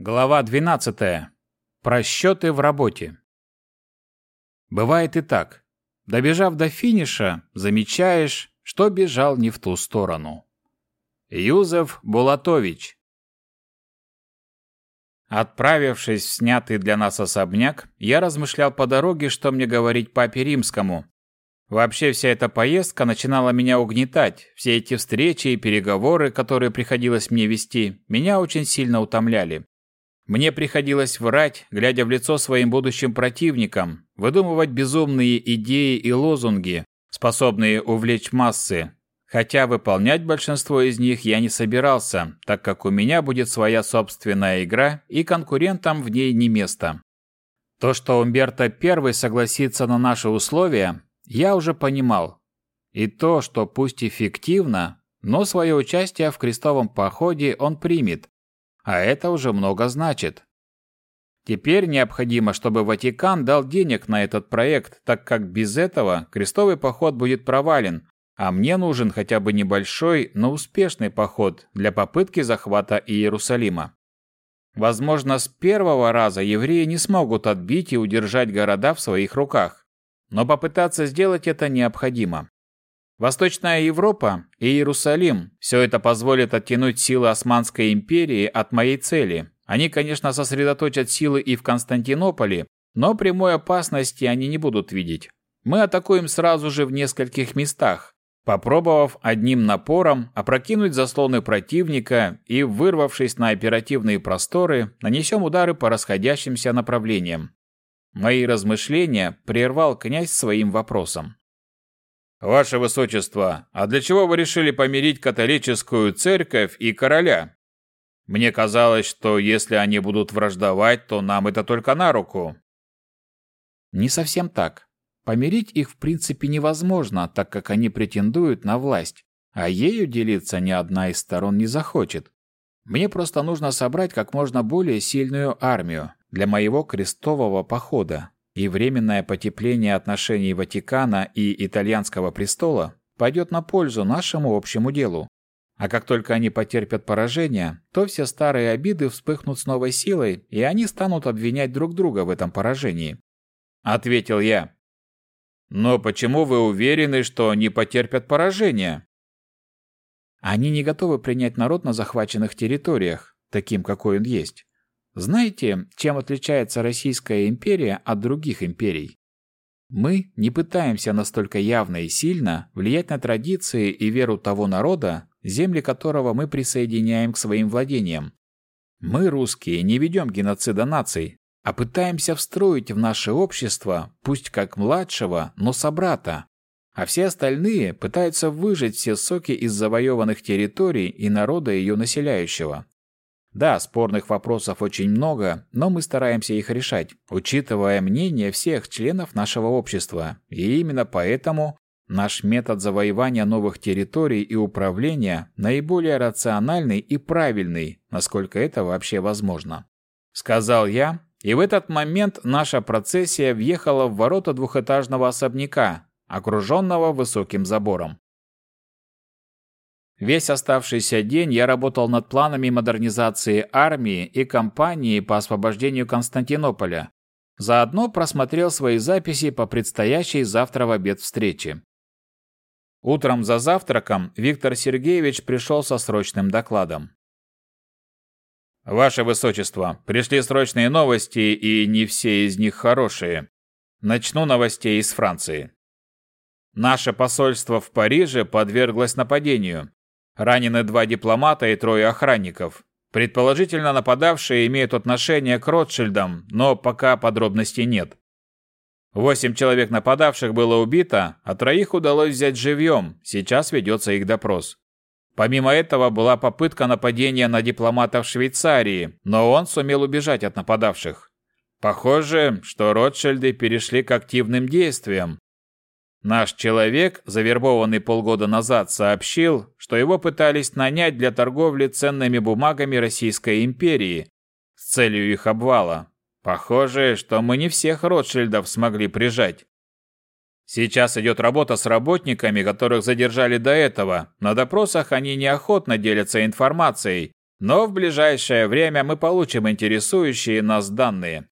Глава 12. Просчеты в работе. Бывает и так. Добежав до финиша, замечаешь, что бежал не в ту сторону. Юзеф Булатович. Отправившись в снятый для нас особняк, я размышлял по дороге, что мне говорить папе римскому. Вообще вся эта поездка начинала меня угнетать. Все эти встречи и переговоры, которые приходилось мне вести, меня очень сильно утомляли. Мне приходилось врать, глядя в лицо своим будущим противникам, выдумывать безумные идеи и лозунги, способные увлечь массы. Хотя выполнять большинство из них я не собирался, так как у меня будет своя собственная игра и конкурентам в ней не место. То, что Умберто I согласится на наши условия, я уже понимал. И то, что пусть эффективно, но свое участие в крестовом походе он примет, а это уже много значит. Теперь необходимо, чтобы Ватикан дал денег на этот проект, так как без этого крестовый поход будет провален, а мне нужен хотя бы небольшой, но успешный поход для попытки захвата Иерусалима. Возможно, с первого раза евреи не смогут отбить и удержать города в своих руках, но попытаться сделать это необходимо. Восточная Европа и Иерусалим – все это позволит оттянуть силы Османской империи от моей цели. Они, конечно, сосредоточат силы и в Константинополе, но прямой опасности они не будут видеть. Мы атакуем сразу же в нескольких местах, попробовав одним напором опрокинуть заслоны противника и, вырвавшись на оперативные просторы, нанесем удары по расходящимся направлениям. Мои размышления прервал князь своим вопросом. «Ваше Высочество, а для чего вы решили помирить католическую церковь и короля? Мне казалось, что если они будут враждовать, то нам это только на руку». «Не совсем так. Помирить их в принципе невозможно, так как они претендуют на власть, а ею делиться ни одна из сторон не захочет. Мне просто нужно собрать как можно более сильную армию для моего крестового похода, и временное потепление отношений Ватикана и итальянского престола пойдет на пользу нашему общему делу. А как только они потерпят поражение, то все старые обиды вспыхнут с новой силой, и они станут обвинять друг друга в этом поражении. Ответил я. Но почему вы уверены, что они потерпят поражение? Они не готовы принять народ на захваченных территориях, таким, какой он есть. Знаете, чем отличается Российская империя от других империй? Мы не пытаемся настолько явно и сильно влиять на традиции и веру того народа, земли которого мы присоединяем к своим владениям. Мы, русские, не ведем геноцида наций, а пытаемся встроить в наше общество, пусть как младшего, но собрата. А все остальные пытаются выжать все соки из завоеванных территорий и народа ее населяющего. Да, спорных вопросов очень много, но мы стараемся их решать, учитывая мнение всех членов нашего общества. И именно поэтому наш метод завоевания новых территорий и управления наиболее рациональный и правильный, насколько это вообще возможно. Сказал я, и в этот момент наша процессия въехала в ворота двухэтажного особняка, окруженного высоким забором. Весь оставшийся день я работал над планами модернизации армии и кампании по освобождению Константинополя. Заодно просмотрел свои записи по предстоящей завтра в обед встрече. Утром за завтраком Виктор Сергеевич пришел со срочным докладом. «Ваше Высочество, пришли срочные новости, и не все из них хорошие. Начну новостей из Франции. Наше посольство в Париже подверглось нападению. Ранены два дипломата и трое охранников. Предположительно, нападавшие имеют отношение к Ротшильдам, но пока подробностей нет. Восемь человек нападавших было убито, а троих удалось взять живьем, сейчас ведется их допрос. Помимо этого была попытка нападения на дипломата в Швейцарии, но он сумел убежать от нападавших. Похоже, что Ротшильды перешли к активным действиям, Наш человек, завербованный полгода назад, сообщил, что его пытались нанять для торговли ценными бумагами Российской империи с целью их обвала. Похоже, что мы не всех Ротшильдов смогли прижать. Сейчас идет работа с работниками, которых задержали до этого. На допросах они неохотно делятся информацией, Но в ближайшее время мы получим интересующие нас данные.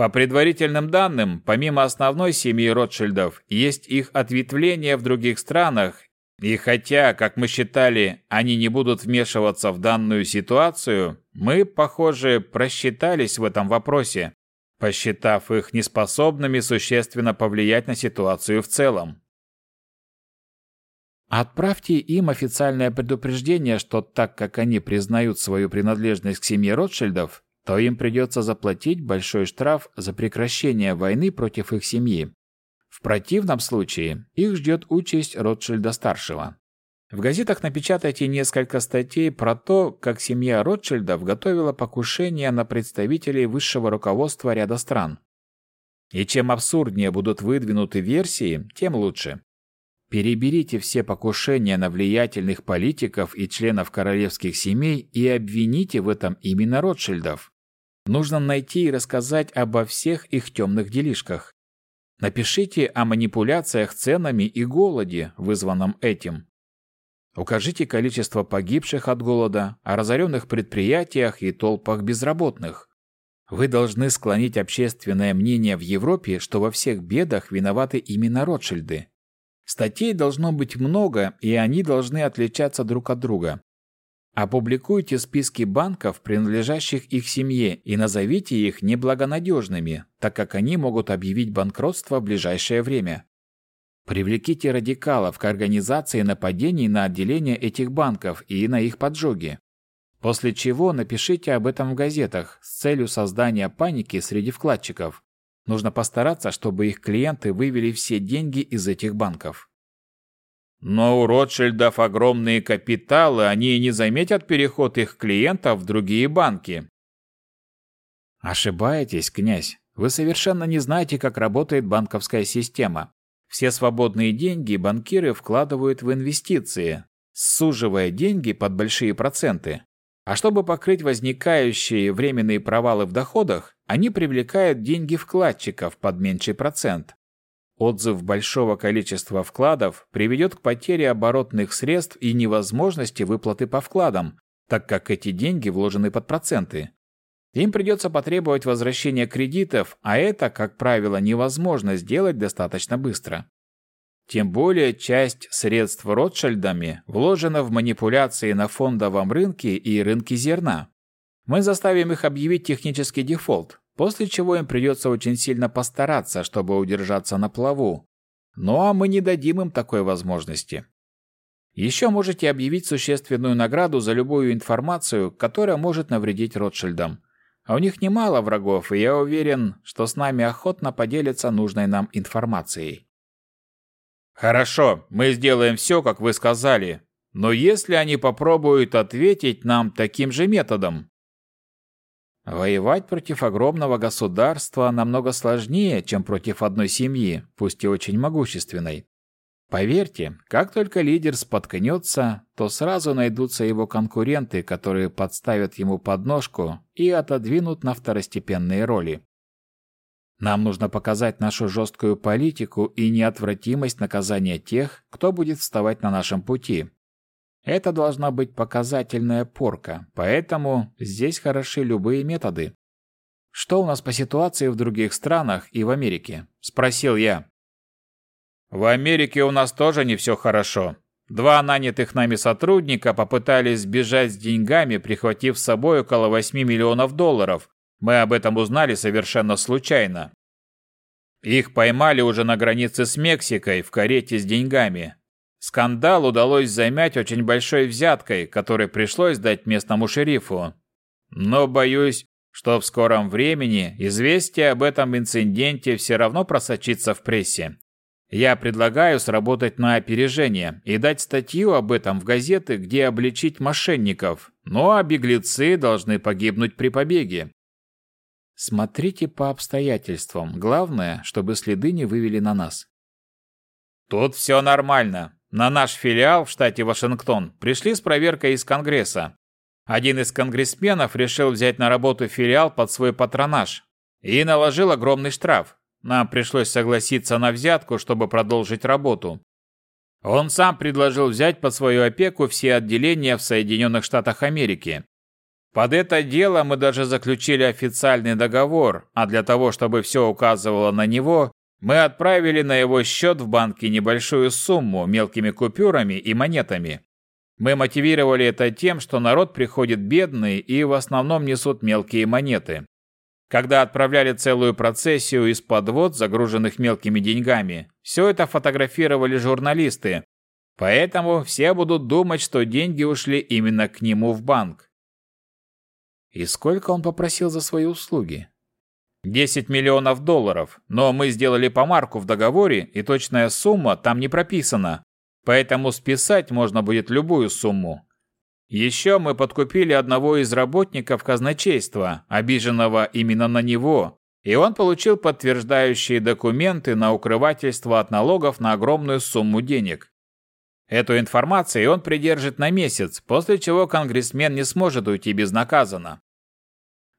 По предварительным данным, помимо основной семьи Ротшильдов, есть их ответвления в других странах, и хотя, как мы считали, они не будут вмешиваться в данную ситуацию, мы, похоже, просчитались в этом вопросе, посчитав их неспособными существенно повлиять на ситуацию в целом. Отправьте им официальное предупреждение, что так как они признают свою принадлежность к семье Ротшильдов, то им придется заплатить большой штраф за прекращение войны против их семьи. В противном случае их ждет участь Ротшильда-старшего. В газетах напечатайте несколько статей про то, как семья Ротшильдов готовила покушение на представителей высшего руководства ряда стран. И чем абсурднее будут выдвинуты версии, тем лучше. Переберите все покушения на влиятельных политиков и членов королевских семей и обвините в этом именно Ротшильдов. Нужно найти и рассказать обо всех их темных делишках. Напишите о манипуляциях ценами и голоде, вызванном этим. Укажите количество погибших от голода, о разоренных предприятиях и толпах безработных. Вы должны склонить общественное мнение в Европе, что во всех бедах виноваты именно Ротшильды. Статей должно быть много, и они должны отличаться друг от друга. Опубликуйте списки банков, принадлежащих их семье, и назовите их неблагонадежными, так как они могут объявить банкротство в ближайшее время. Привлеките радикалов к организации нападений на отделения этих банков и на их поджоги. После чего напишите об этом в газетах с целью создания паники среди вкладчиков. Нужно постараться, чтобы их клиенты вывели все деньги из этих банков. Но у Ротшильдов огромные капиталы, они не заметят переход их клиентов в другие банки. Ошибаетесь, князь. Вы совершенно не знаете, как работает банковская система. Все свободные деньги банкиры вкладывают в инвестиции, суживая деньги под большие проценты. А чтобы покрыть возникающие временные провалы в доходах, они привлекают деньги вкладчиков под меньший процент. Отзыв большого количества вкладов приведет к потере оборотных средств и невозможности выплаты по вкладам, так как эти деньги вложены под проценты. Им придется потребовать возвращения кредитов, а это, как правило, невозможно сделать достаточно быстро. Тем более часть средств Ротшильдами вложена в манипуляции на фондовом рынке и рынке зерна. Мы заставим их объявить технический дефолт, после чего им придется очень сильно постараться, чтобы удержаться на плаву. Ну а мы не дадим им такой возможности. Еще можете объявить существенную награду за любую информацию, которая может навредить Ротшильдам. А у них немало врагов, и я уверен, что с нами охотно поделятся нужной нам информацией. Хорошо, мы сделаем все, как вы сказали. Но если они попробуют ответить нам таким же методом? Воевать против огромного государства намного сложнее, чем против одной семьи, пусть и очень могущественной. Поверьте, как только лидер споткнется, то сразу найдутся его конкуренты, которые подставят ему подножку и отодвинут на второстепенные роли. Нам нужно показать нашу жесткую политику и неотвратимость наказания тех, кто будет вставать на нашем пути. Это должна быть показательная порка, поэтому здесь хороши любые методы. Что у нас по ситуации в других странах и в Америке? спросил я. В Америке у нас тоже не все хорошо. Два нанятых нами сотрудника попытались сбежать с деньгами, прихватив с собой около 8 миллионов долларов. Мы об этом узнали совершенно случайно. Их поймали уже на границе с Мексикой в карете с деньгами. Скандал удалось замять очень большой взяткой, которой пришлось дать местному шерифу. Но боюсь, что в скором времени известие об этом инциденте все равно просочится в прессе. Я предлагаю сработать на опережение и дать статью об этом в газеты, где обличить мошенников. Ну а беглецы должны погибнуть при побеге. Смотрите по обстоятельствам. Главное, чтобы следы не вывели на нас. Тут все нормально. На наш филиал в штате Вашингтон пришли с проверкой из Конгресса. Один из конгрессменов решил взять на работу филиал под свой патронаж и наложил огромный штраф. Нам пришлось согласиться на взятку, чтобы продолжить работу. Он сам предложил взять под свою опеку все отделения в Соединенных Штатах Америки. Под это дело мы даже заключили официальный договор, а для того, чтобы все указывало на него, мы отправили на его счет в банке небольшую сумму мелкими купюрами и монетами. Мы мотивировали это тем, что народ приходит бедный и в основном несут мелкие монеты. Когда отправляли целую процессию из подвод, загруженных мелкими деньгами, все это фотографировали журналисты. Поэтому все будут думать, что деньги ушли именно к нему в банк. И сколько он попросил за свои услуги? 10 миллионов долларов, но мы сделали помарку в договоре, и точная сумма там не прописана. Поэтому списать можно будет любую сумму. Еще мы подкупили одного из работников казначейства, обиженного именно на него, и он получил подтверждающие документы на укрывательство от налогов на огромную сумму денег. Эту информацию он придержит на месяц, после чего конгрессмен не сможет уйти безнаказанно.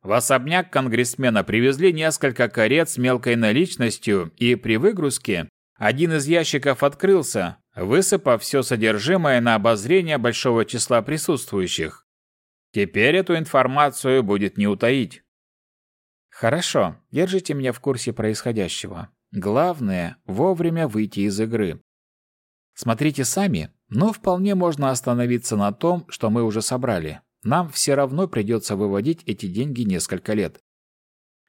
В особняк конгрессмена привезли несколько карет с мелкой наличностью, и при выгрузке один из ящиков открылся, высыпав все содержимое на обозрение большого числа присутствующих. Теперь эту информацию будет не утаить. Хорошо, держите меня в курсе происходящего. Главное – вовремя выйти из игры. Смотрите сами, но вполне можно остановиться на том, что мы уже собрали. Нам все равно придется выводить эти деньги несколько лет.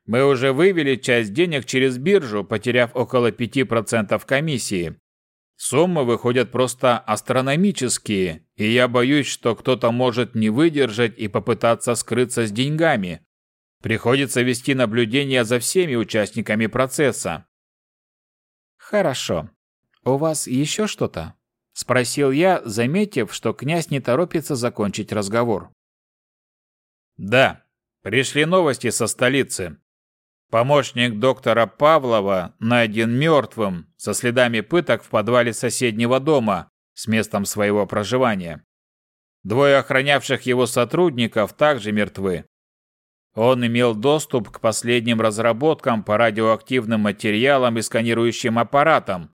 Мы уже вывели часть денег через биржу, потеряв около 5% комиссии. Суммы выходят просто астрономические, и я боюсь, что кто-то может не выдержать и попытаться скрыться с деньгами. Приходится вести наблюдение за всеми участниками процесса. Хорошо. У вас еще что-то? Спросил я, заметив, что князь не торопится закончить разговор. Да, пришли новости со столицы. Помощник доктора Павлова найден мертвым со следами пыток в подвале соседнего дома с местом своего проживания. Двое охранявших его сотрудников также мертвы. Он имел доступ к последним разработкам по радиоактивным материалам и сканирующим аппаратам.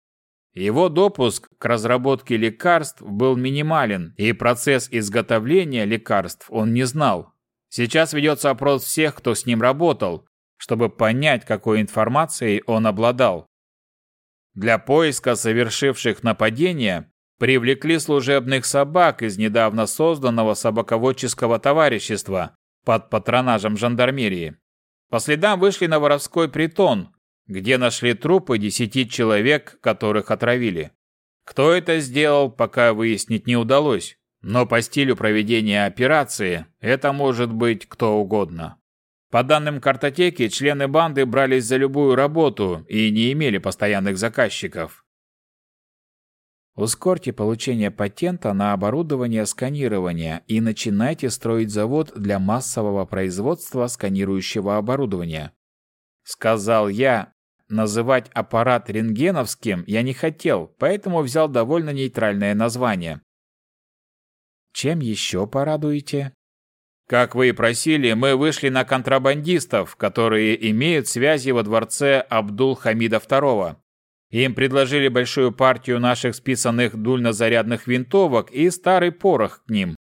Его допуск к разработке лекарств был минимален, и процесс изготовления лекарств он не знал. Сейчас ведется опрос всех, кто с ним работал, чтобы понять, какой информацией он обладал. Для поиска совершивших нападение привлекли служебных собак из недавно созданного собаководческого товарищества под патронажем жандармерии. По следам вышли на воровской притон, где нашли трупы десяти человек, которых отравили. Кто это сделал, пока выяснить не удалось, но по стилю проведения операции это может быть кто угодно. По данным картотеки, члены банды брались за любую работу и не имели постоянных заказчиков. Ускорьте получение патента на оборудование сканирования и начинайте строить завод для массового производства сканирующего оборудования. Сказал я. Называть аппарат рентгеновским я не хотел, поэтому взял довольно нейтральное название. Чем еще порадуете? Как вы и просили, мы вышли на контрабандистов, которые имеют связи во дворце Абдул-Хамида II. Им предложили большую партию наших списанных дульнозарядных винтовок и старый порох к ним.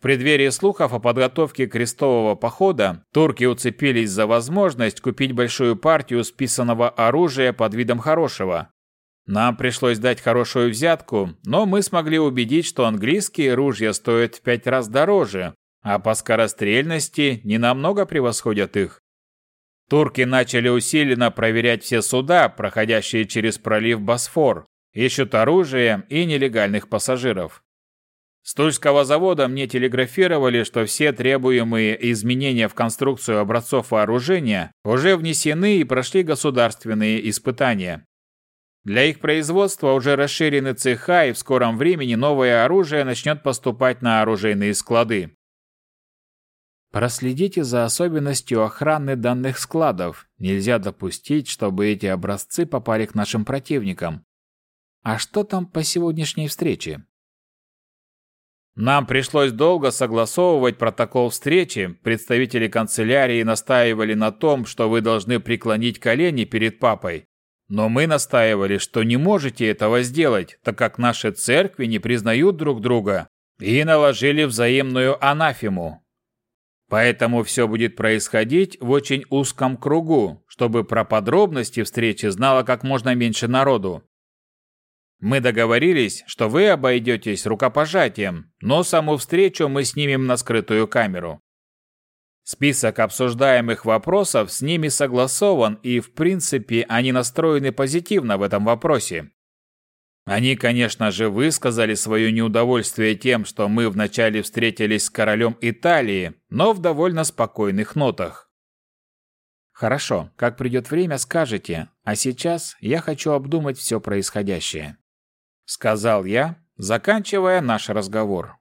В преддверии слухов о подготовке крестового похода турки уцепились за возможность купить большую партию списанного оружия под видом хорошего. Нам пришлось дать хорошую взятку, но мы смогли убедить, что английские ружья стоят в пять раз дороже, а по скорострельности не намного превосходят их. Турки начали усиленно проверять все суда, проходящие через пролив Босфор, ищут оружие и нелегальных пассажиров. С Тульского завода мне телеграфировали, что все требуемые изменения в конструкцию образцов вооружения уже внесены и прошли государственные испытания. Для их производства уже расширены цеха, и в скором времени новое оружие начнет поступать на оружейные склады. Проследите за особенностью охраны данных складов. Нельзя допустить, чтобы эти образцы попали к нашим противникам. А что там по сегодняшней встрече? Нам пришлось долго согласовывать протокол встречи. Представители канцелярии настаивали на том, что вы должны преклонить колени перед папой. Но мы настаивали, что не можете этого сделать, так как наши церкви не признают друг друга и наложили взаимную анафему. Поэтому все будет происходить в очень узком кругу, чтобы про подробности встречи знало как можно меньше народу. Мы договорились, что вы обойдетесь рукопожатием, но саму встречу мы снимем на скрытую камеру. Список обсуждаемых вопросов с ними согласован, и, в принципе, они настроены позитивно в этом вопросе. Они, конечно же, высказали свое неудовольствие тем, что мы вначале встретились с королем Италии, но в довольно спокойных нотах. Хорошо, как придет время, скажете, а сейчас я хочу обдумать все происходящее. Сказал я, заканчивая наш разговор.